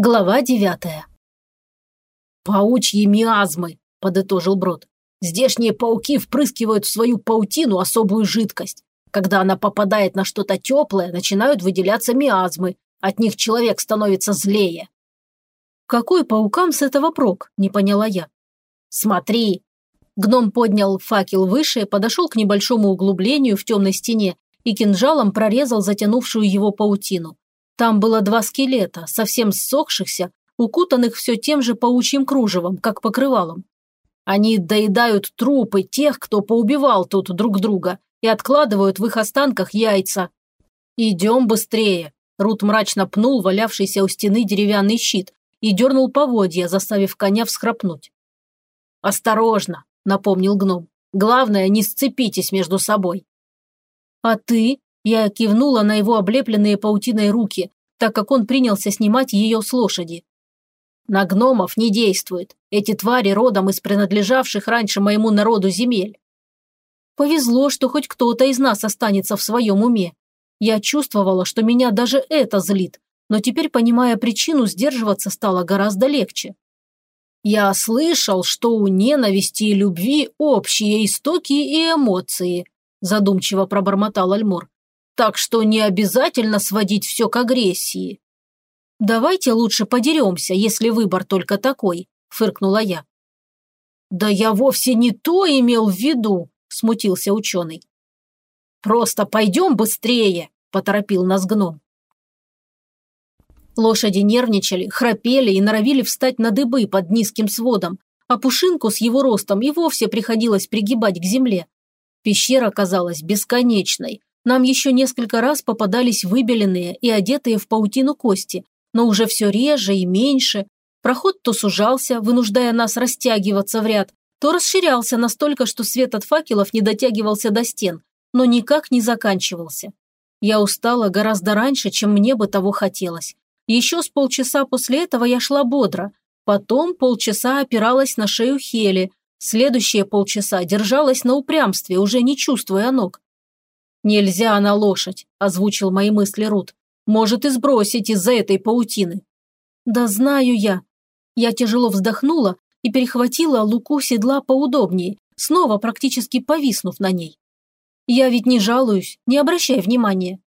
Глава девятая. «Паучьи миазмы», – подытожил Брод. «Здешние пауки впрыскивают в свою паутину особую жидкость. Когда она попадает на что-то теплое, начинают выделяться миазмы. От них человек становится злее». «Какой паукам с этого прок?» – не поняла я. «Смотри!» Гном поднял факел выше, подошел к небольшому углублению в темной стене и кинжалом прорезал затянувшую его паутину. Там было два скелета, совсем ссохшихся, укутанных все тем же паучьим кружевом, как покрывалом. Они доедают трупы тех, кто поубивал тут друг друга, и откладывают в их останках яйца. «Идем быстрее!» Рут мрачно пнул валявшийся у стены деревянный щит и дернул поводья, заставив коня всхрапнуть. «Осторожно!» – напомнил гном. «Главное, не сцепитесь между собой». «А ты?» Я кивнула на его облепленные паутиной руки, так как он принялся снимать ее с лошади. На гномов не действует. Эти твари родом из принадлежавших раньше моему народу земель. Повезло, что хоть кто-то из нас останется в своем уме. Я чувствовала, что меня даже это злит, но теперь, понимая причину, сдерживаться стало гораздо легче. Я слышал, что у ненависти и любви общие истоки и эмоции, задумчиво пробормотал Альмор так что не обязательно сводить все к агрессии. «Давайте лучше подеремся, если выбор только такой», – фыркнула я. «Да я вовсе не то имел в виду», – смутился ученый. «Просто пойдем быстрее», – поторопил нас гном. Лошади нервничали, храпели и норовили встать на дыбы под низким сводом, а Пушинку с его ростом и вовсе приходилось пригибать к земле. Пещера казалась бесконечной, нам еще несколько раз попадались выбеленные и одетые в паутину кости, но уже все реже и меньше. Проход то сужался, вынуждая нас растягиваться в ряд, то расширялся настолько, что свет от факелов не дотягивался до стен, но никак не заканчивался. Я устала гораздо раньше, чем мне бы того хотелось. Еще с полчаса после этого я шла бодро, потом полчаса опиралась на шею Хели, следующие полчаса держалась на упрямстве, уже не чувствуя ног. «Нельзя на лошадь», – озвучил мои мысли Рут. «Может и сбросить из-за этой паутины». «Да знаю я». Я тяжело вздохнула и перехватила луку седла поудобнее, снова практически повиснув на ней. «Я ведь не жалуюсь, не обращай внимания».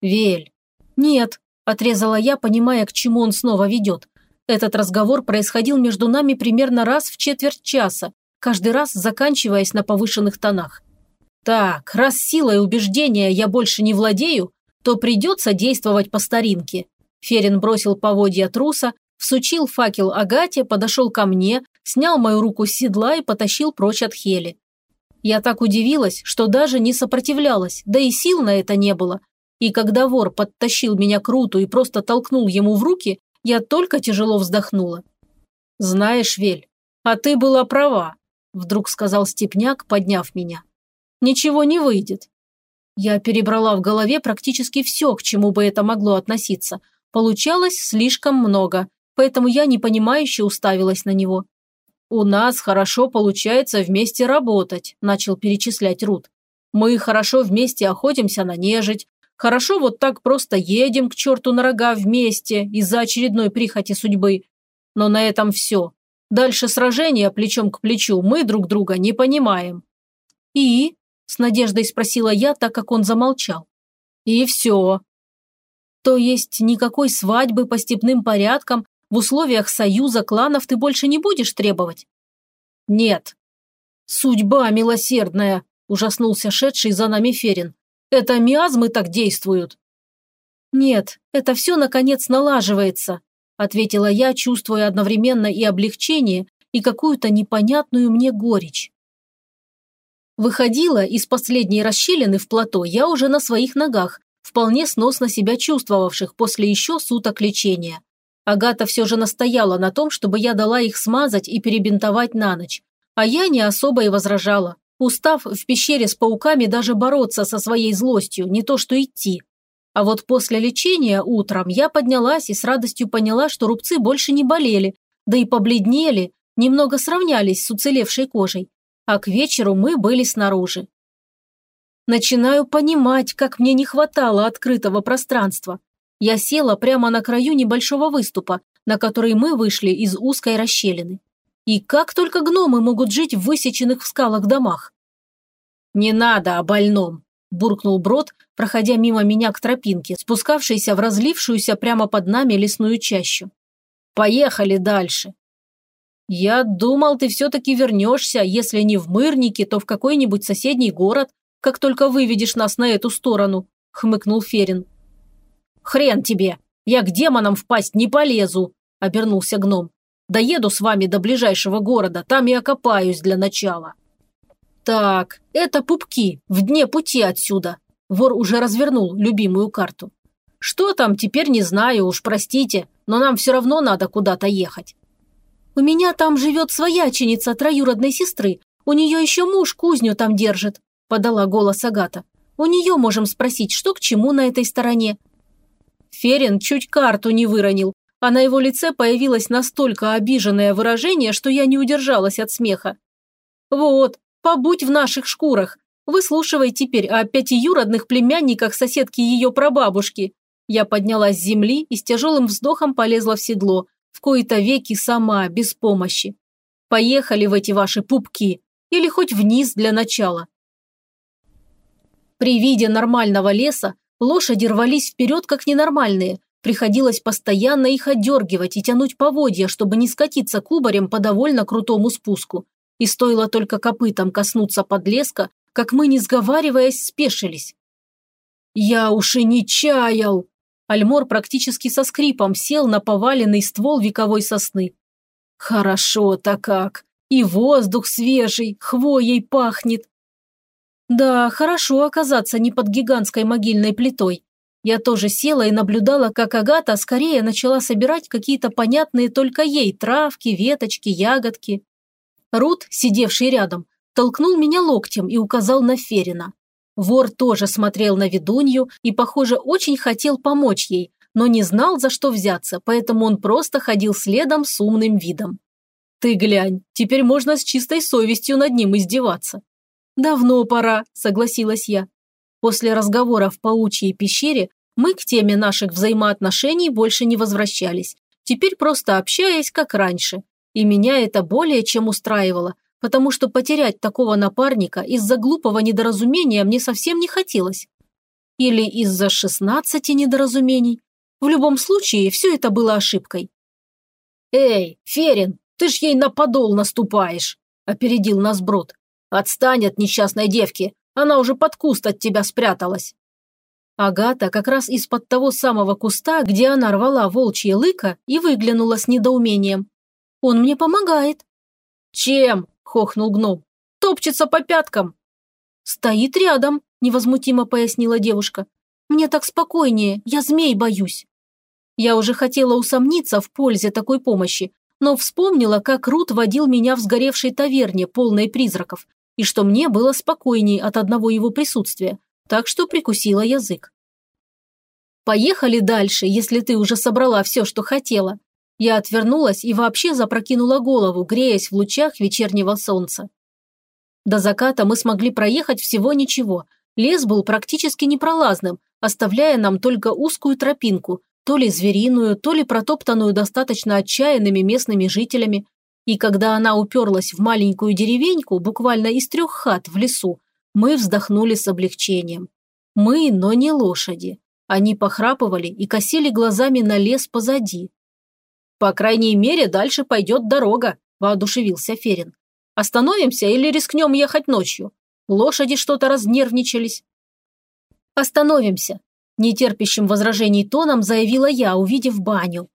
«Вель». «Нет», – отрезала я, понимая, к чему он снова ведет. Этот разговор происходил между нами примерно раз в четверть часа, каждый раз заканчиваясь на повышенных тонах. Так, раз силой убеждения я больше не владею, то придется действовать по старинке. Ферин бросил поводья труса, всучил факел Агате, подошел ко мне, снял мою руку с седла и потащил прочь от Хели. Я так удивилась, что даже не сопротивлялась, да и сил на это не было. И когда вор подтащил меня к Руту и просто толкнул ему в руки, я только тяжело вздохнула. «Знаешь, Вель, а ты была права», – вдруг сказал Степняк, подняв меня ничего не выйдет. Я перебрала в голове практически все, к чему бы это могло относиться. Получалось слишком много, поэтому я непонимающе уставилась на него. «У нас хорошо получается вместе работать», – начал перечислять Рут. «Мы хорошо вместе охотимся на нежить, хорошо вот так просто едем к черту на рога вместе из-за очередной прихоти судьбы. Но на этом все. Дальше сражения плечом к плечу мы друг друга не понимаем». «И?» С надеждой спросила я, так как он замолчал. И все. То есть никакой свадьбы по степным порядкам в условиях союза кланов ты больше не будешь требовать? Нет. Судьба милосердная, ужаснулся шедший за нами Ферин. Это миазмы так действуют. Нет, это все наконец налаживается, ответила я, чувствуя одновременно и облегчение, и какую-то непонятную мне горечь. Выходила из последней расщелины в плато я уже на своих ногах, вполне сносно себя чувствовавших после еще суток лечения. Агата все же настояла на том, чтобы я дала их смазать и перебинтовать на ночь. А я не особо и возражала, устав в пещере с пауками даже бороться со своей злостью, не то что идти. А вот после лечения утром я поднялась и с радостью поняла, что рубцы больше не болели, да и побледнели, немного сравнялись с уцелевшей кожей а к вечеру мы были снаружи. Начинаю понимать, как мне не хватало открытого пространства. Я села прямо на краю небольшого выступа, на который мы вышли из узкой расщелины. И как только гномы могут жить в высеченных в скалах домах? «Не надо о больном», – буркнул Брод, проходя мимо меня к тропинке, спускавшейся в разлившуюся прямо под нами лесную чащу. «Поехали дальше». «Я думал, ты все-таки вернешься, если не в Мырнике, то в какой-нибудь соседний город, как только выведешь нас на эту сторону», – хмыкнул Ферин. «Хрен тебе! Я к демонам впасть не полезу!» – обернулся гном. «Доеду с вами до ближайшего города, там и окопаюсь для начала». «Так, это пупки, в дне пути отсюда». Вор уже развернул любимую карту. «Что там, теперь не знаю, уж простите, но нам все равно надо куда-то ехать». «У меня там живет свояченица троюродной сестры. У нее еще муж кузню там держит», – подала голос Агата. «У нее можем спросить, что к чему на этой стороне». Ферин чуть карту не выронил, а на его лице появилось настолько обиженное выражение, что я не удержалась от смеха. «Вот, побудь в наших шкурах. Выслушивай теперь о пятиюродных племянниках соседки ее прабабушки». Я поднялась с земли и с тяжелым вздохом полезла в седло, в кои-то веки сама, без помощи. Поехали в эти ваши пупки, или хоть вниз для начала. При виде нормального леса лошади рвались вперед, как ненормальные. Приходилось постоянно их отдергивать и тянуть поводья, чтобы не скатиться кубарем по довольно крутому спуску. И стоило только копытам коснуться подлеска, как мы, не сговариваясь, спешились. «Я уж и не чаял!» Альмор практически со скрипом сел на поваленный ствол вековой сосны. «Хорошо-то как! И воздух свежий, хвоей пахнет!» «Да, хорошо оказаться не под гигантской могильной плитой. Я тоже села и наблюдала, как Агата скорее начала собирать какие-то понятные только ей травки, веточки, ягодки. Рут, сидевший рядом, толкнул меня локтем и указал на Ферина. Вор тоже смотрел на ведунью и, похоже, очень хотел помочь ей, но не знал, за что взяться, поэтому он просто ходил следом с умным видом. «Ты глянь, теперь можно с чистой совестью над ним издеваться». «Давно пора», – согласилась я. После разговора в паучьей пещере мы к теме наших взаимоотношений больше не возвращались, теперь просто общаясь, как раньше. И меня это более чем устраивало, потому что потерять такого напарника из-за глупого недоразумения мне совсем не хотелось. Или из-за шестнадцати недоразумений. В любом случае, все это было ошибкой. «Эй, Ферин, ты ж ей на подол наступаешь!» – опередил нас Брод. «Отстань от несчастной девки, она уже под куст от тебя спряталась». Агата как раз из-под того самого куста, где она рвала волчье лыко, и выглянула с недоумением. «Он мне помогает». «Чем?» – хохнул гном. «Топчется по пяткам». «Стоит рядом», – невозмутимо пояснила девушка. «Мне так спокойнее, я змей боюсь». Я уже хотела усомниться в пользе такой помощи, но вспомнила, как Рут водил меня в сгоревшей таверне, полной призраков, и что мне было спокойней от одного его присутствия, так что прикусила язык. «Поехали дальше, если ты уже собрала все, что хотела», я отвернулась и вообще запрокинула голову, греясь в лучах вечернего солнца. До заката мы смогли проехать всего ничего. Лес был практически непролазным, оставляя нам только узкую тропинку, то ли звериную, то ли протоптанную достаточно отчаянными местными жителями. И когда она уперлась в маленькую деревеньку, буквально из трех хат в лесу, мы вздохнули с облегчением. Мы, но не лошади. Они похрапывали и косили глазами на лес позади, «По крайней мере, дальше пойдет дорога», – воодушевился Ферин. «Остановимся или рискнем ехать ночью? Лошади что-то разнервничались». «Остановимся», – нетерпящим возражений тоном заявила я, увидев баню.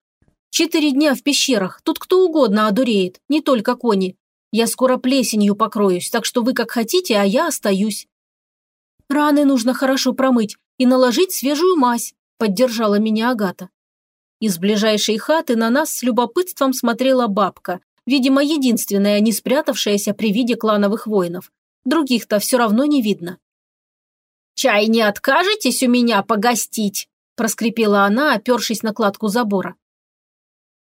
«Четыре дня в пещерах, тут кто угодно одуреет, не только кони. Я скоро плесенью покроюсь, так что вы как хотите, а я остаюсь». «Раны нужно хорошо промыть и наложить свежую мазь», – поддержала меня Агата. Из ближайшей хаты на нас с любопытством смотрела бабка, видимо, единственная, не спрятавшаяся при виде клановых воинов. Других-то все равно не видно. «Чай не откажетесь у меня погостить?» – проскрипела она, опершись на кладку забора.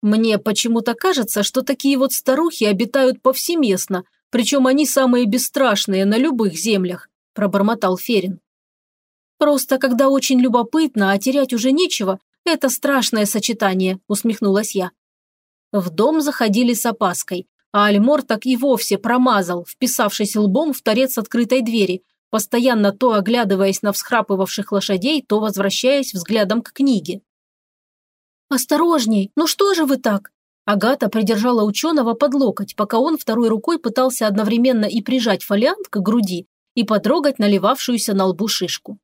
«Мне почему-то кажется, что такие вот старухи обитают повсеместно, причем они самые бесстрашные на любых землях», – пробормотал Ферин. «Просто когда очень любопытно, а терять уже нечего, «Это страшное сочетание», – усмехнулась я. В дом заходили с опаской, а Альмор так и вовсе промазал, вписавшись лбом в торец открытой двери, постоянно то оглядываясь на всхрапывавших лошадей, то возвращаясь взглядом к книге. «Осторожней! Ну что же вы так?» Агата придержала ученого под локоть, пока он второй рукой пытался одновременно и прижать фолиант к груди, и потрогать наливавшуюся на лбу шишку.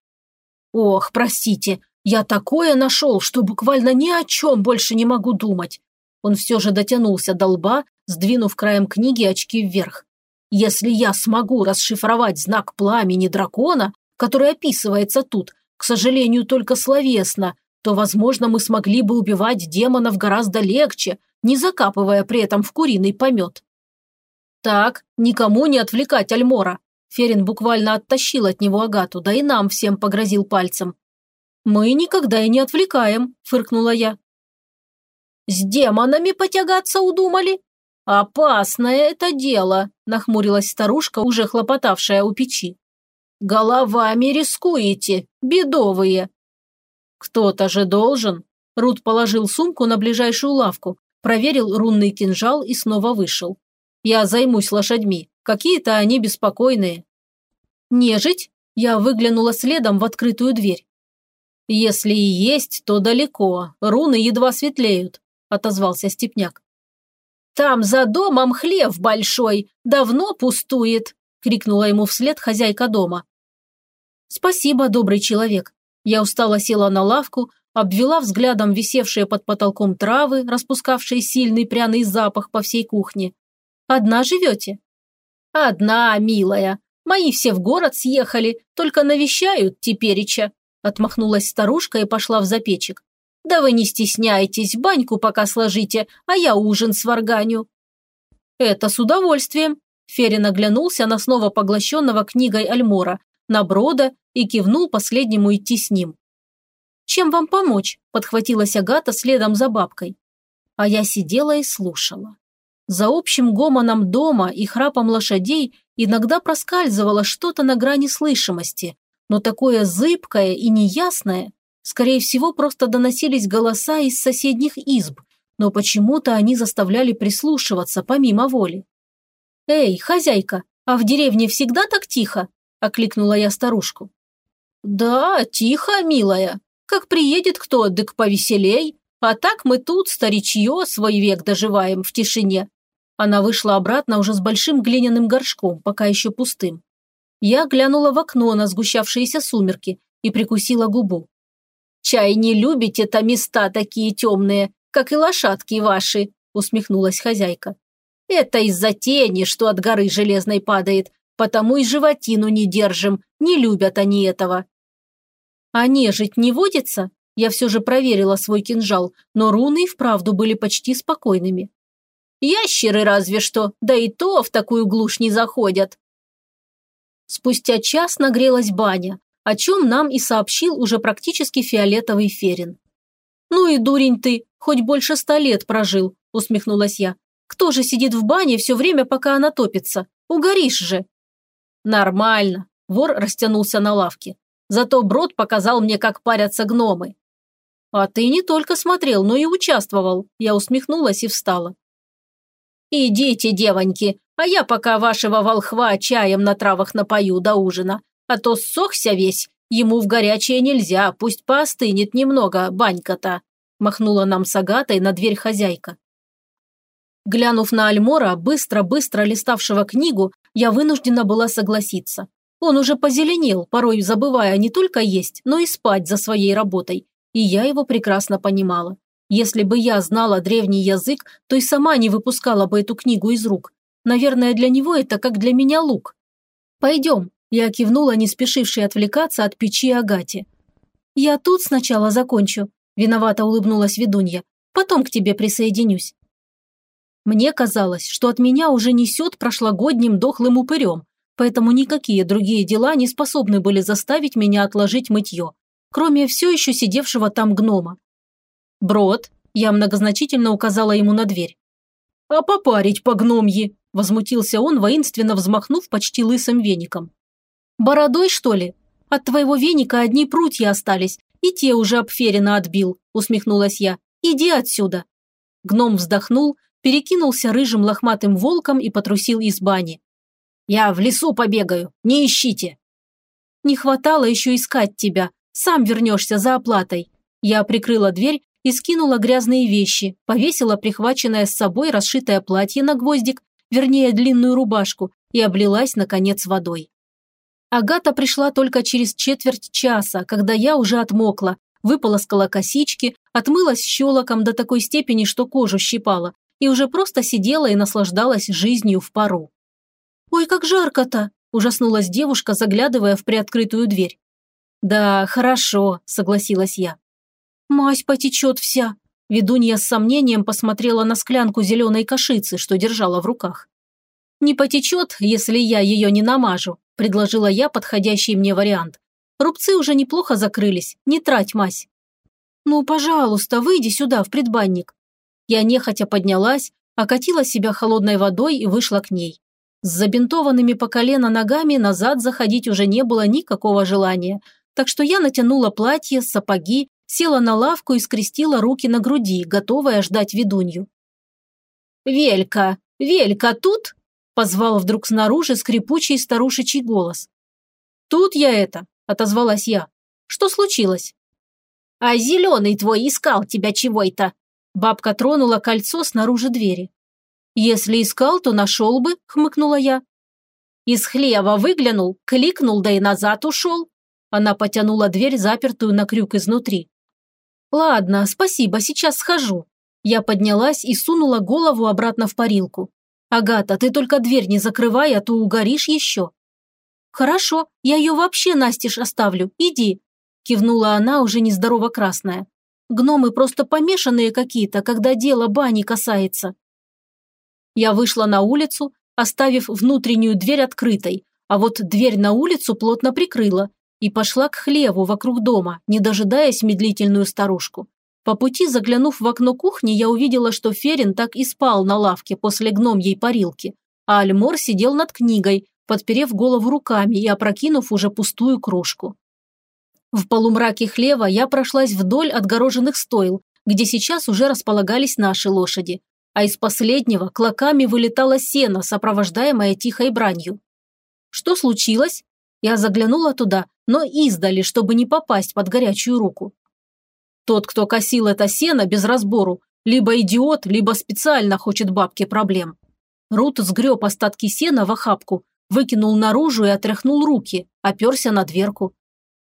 «Ох, простите, я такое нашел, что буквально ни о чем больше не могу думать». Он все же дотянулся до лба, сдвинув краем книги очки вверх. «Если я смогу расшифровать знак пламени дракона, который описывается тут, к сожалению, только словесно, то, возможно, мы смогли бы убивать демонов гораздо легче, не закапывая при этом в куриный помет. Так, никому не отвлекать Альмора. Ферин буквально оттащил от него Агату, да и нам всем погрозил пальцем. «Мы никогда и не отвлекаем», – фыркнула я. «С демонами потягаться удумали? Опасное это дело», – нахмурилась старушка, уже хлопотавшая у печи. «Головами рискуете, бедовые». «Кто-то же должен», – Рут положил сумку на ближайшую лавку, проверил рунный кинжал и снова вышел. «Я займусь лошадьми. Какие-то они беспокойные». «Нежить?» Я выглянула следом в открытую дверь. «Если и есть, то далеко. Руны едва светлеют», – отозвался Степняк. «Там за домом хлев большой, давно пустует», – крикнула ему вслед хозяйка дома. «Спасибо, добрый человек». Я устало села на лавку, обвела взглядом висевшие под потолком травы, распускавшие сильный пряный запах по всей кухне. «Одна живете?» «Одна, милая. Мои все в город съехали, только навещают тепереча», отмахнулась старушка и пошла в запечек. «Да вы не стесняйтесь, баньку пока сложите, а я ужин сварганю». «Это с удовольствием», Ферин оглянулся на снова поглощенного книгой Альмора, на Брода и кивнул последнему идти с ним. «Чем вам помочь?» – подхватилась Агата следом за бабкой. А я сидела и слушала. За общим гомоном дома и храпом лошадей иногда проскальзывало что-то на грани слышимости, но такое зыбкое и неясное. Скорее всего, просто доносились голоса из соседних изб, но почему-то они заставляли прислушиваться помимо воли. «Эй, хозяйка, а в деревне всегда так тихо?» – окликнула я старушку. «Да, тихо, милая», как приедет кто, дык повеселей. А так мы тут, старичье, свой век доживаем в тишине». Она вышла обратно уже с большим глиняным горшком, пока еще пустым. Я глянула в окно на сгущавшиеся сумерки и прикусила губу. «Чай не любите-то места такие темные, как и лошадки ваши», усмехнулась хозяйка. «Это из-за тени, что от горы железной падает, потому и животину не держим, не любят они этого. А нежить не водится? Я все же проверила свой кинжал, но руны и вправду были почти спокойными. Ящеры разве что, да и то в такую глушь не заходят. Спустя час нагрелась баня, о чем нам и сообщил уже практически фиолетовый ферин. «Ну и дурень ты, хоть больше ста лет прожил», – усмехнулась я. «Кто же сидит в бане все время, пока она топится? Угоришь же». «Нормально», – вор растянулся на лавке. Зато Брод показал мне, как парятся гномы. А ты не только смотрел, но и участвовал. Я усмехнулась и встала. Идите, девоньки, а я пока вашего волхва чаем на травах напою до ужина. А то ссохся весь, ему в горячее нельзя, пусть поостынет немного банька-то. Махнула нам с Агатой на дверь хозяйка. Глянув на Альмора, быстро-быстро листавшего книгу, я вынуждена была согласиться. Он уже позеленел, порой забывая не только есть, но и спать за своей работой. И я его прекрасно понимала. Если бы я знала древний язык, то и сама не выпускала бы эту книгу из рук. Наверное, для него это как для меня лук. «Пойдем», – я кивнула, не спешившей отвлекаться от печи Агате. «Я тут сначала закончу», – виновато улыбнулась ведунья. «Потом к тебе присоединюсь». Мне казалось, что от меня уже несет прошлогодним дохлым упырем, поэтому никакие другие дела не способны были заставить меня отложить мытье, кроме все еще сидевшего там гнома. «Брод», – я многозначительно указала ему на дверь. «А попарить по гномьи», – возмутился он, воинственно взмахнув почти лысым веником. «Бородой, что ли? От твоего веника одни прутья остались, и те уже обференно отбил», – усмехнулась я. «Иди отсюда». Гном вздохнул, перекинулся рыжим лохматым волком и потрусил из бани. «Я в лесу побегаю, не ищите!» «Не хватало еще искать тебя, сам вернешься за оплатой». Я прикрыла дверь и скинула грязные вещи, повесила прихваченное с собой расшитое платье на гвоздик, вернее длинную рубашку, и облилась, наконец, водой. Агата пришла только через четверть часа, когда я уже отмокла, выполоскала косички, отмылась щелоком до такой степени, что кожу щипала, и уже просто сидела и наслаждалась жизнью в пару. «Ой, как жарко-то!» – ужаснулась девушка, заглядывая в приоткрытую дверь. «Да, хорошо», – согласилась я. «Мазь потечет вся», – ведунья с сомнением посмотрела на склянку зеленой кашицы, что держала в руках. «Не потечет, если я ее не намажу», – предложила я подходящий мне вариант. «Рубцы уже неплохо закрылись, не трать мазь». «Ну, пожалуйста, выйди сюда, в предбанник». Я нехотя поднялась, окатила себя холодной водой и вышла к ней. С забинтованными по колено ногами назад заходить уже не было никакого желания, так что я натянула платье, сапоги, села на лавку и скрестила руки на груди, готовая ждать ведунью. «Велька! Велька тут?» Позвал вдруг снаружи скрипучий старушечий голос. «Тут я это», – отозвалась я. «Что случилось?» «А зеленый твой искал тебя чего-то». Бабка тронула кольцо снаружи двери. «Если искал, то нашел бы», – хмыкнула я. Из хлева выглянул, кликнул, да и назад ушел. Она потянула дверь, запертую на крюк изнутри. «Ладно, спасибо, сейчас схожу». Я поднялась и сунула голову обратно в парилку. «Агата, ты только дверь не закрывай, а то угоришь еще». «Хорошо, я ее вообще настежь оставлю, иди», – кивнула она, уже нездорово красная. «Гномы просто помешанные какие-то, когда дело бани касается». Я вышла на улицу, оставив внутреннюю дверь открытой, а вот дверь на улицу плотно прикрыла и пошла к хлеву вокруг дома, не дожидаясь медлительную старушку. По пути, заглянув в окно кухни, я увидела, что Ферин так и спал на лавке после гномьей парилки, а Альмор сидел над книгой, подперев голову руками и опрокинув уже пустую кружку. В полумраке хлева я прошлась вдоль отгороженных стойл, где сейчас уже располагались наши лошади, а из последнего клоками вылетало сено, сопровождаемое тихой бранью. Что случилось? Я заглянула туда, но издали, чтобы не попасть под горячую руку. Тот, кто косил это сено без разбору, либо идиот, либо специально хочет бабке проблем. Рут сгреб остатки сена в охапку, выкинул наружу и отряхнул руки, оперся на дверку.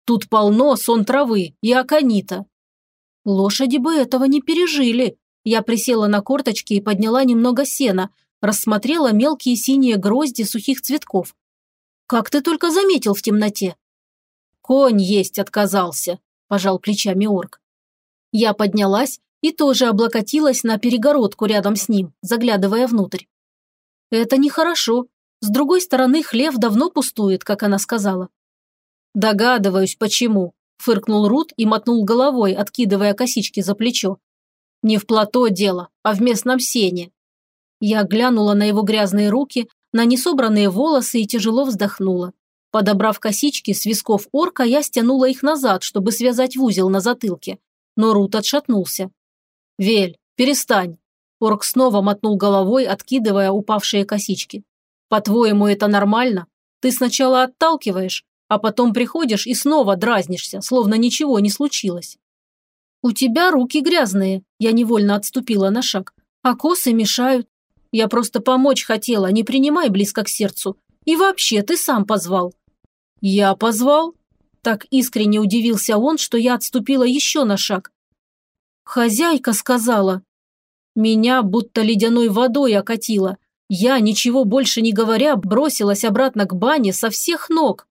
Тут полно сон травы и аконита. Лошади бы этого не пережили. Я присела на корточки и подняла немного сена, рассмотрела мелкие синие грозди сухих цветков. «Как ты только заметил в темноте?» «Конь есть отказался», – пожал плечами орк. Я поднялась и тоже облокотилась на перегородку рядом с ним, заглядывая внутрь. Это нехорошо. С другой стороны, хлев давно пустует, как она сказала. Догадываюсь, почему, фыркнул Рут и мотнул головой, откидывая косички за плечо. Не в плато дело, а в местном сене. Я глянула на его грязные руки, на несобранные волосы и тяжело вздохнула. Подобрав косички с висков орка, я стянула их назад, чтобы связать в узел на затылке, но Рут отшатнулся. «Вель, перестань!» Орк снова мотнул головой, откидывая упавшие косички. «По-твоему, это нормально? Ты сначала отталкиваешь, а потом приходишь и снова дразнишься, словно ничего не случилось». «У тебя руки грязные», – я невольно отступила на шаг, «а косы мешают. Я просто помочь хотела, не принимай близко к сердцу. И вообще, ты сам позвал». «Я позвал?» Так искренне удивился он, что я отступила еще на шаг. Хозяйка сказала. Меня будто ледяной водой окатило. Я, ничего больше не говоря, бросилась обратно к бане со всех ног.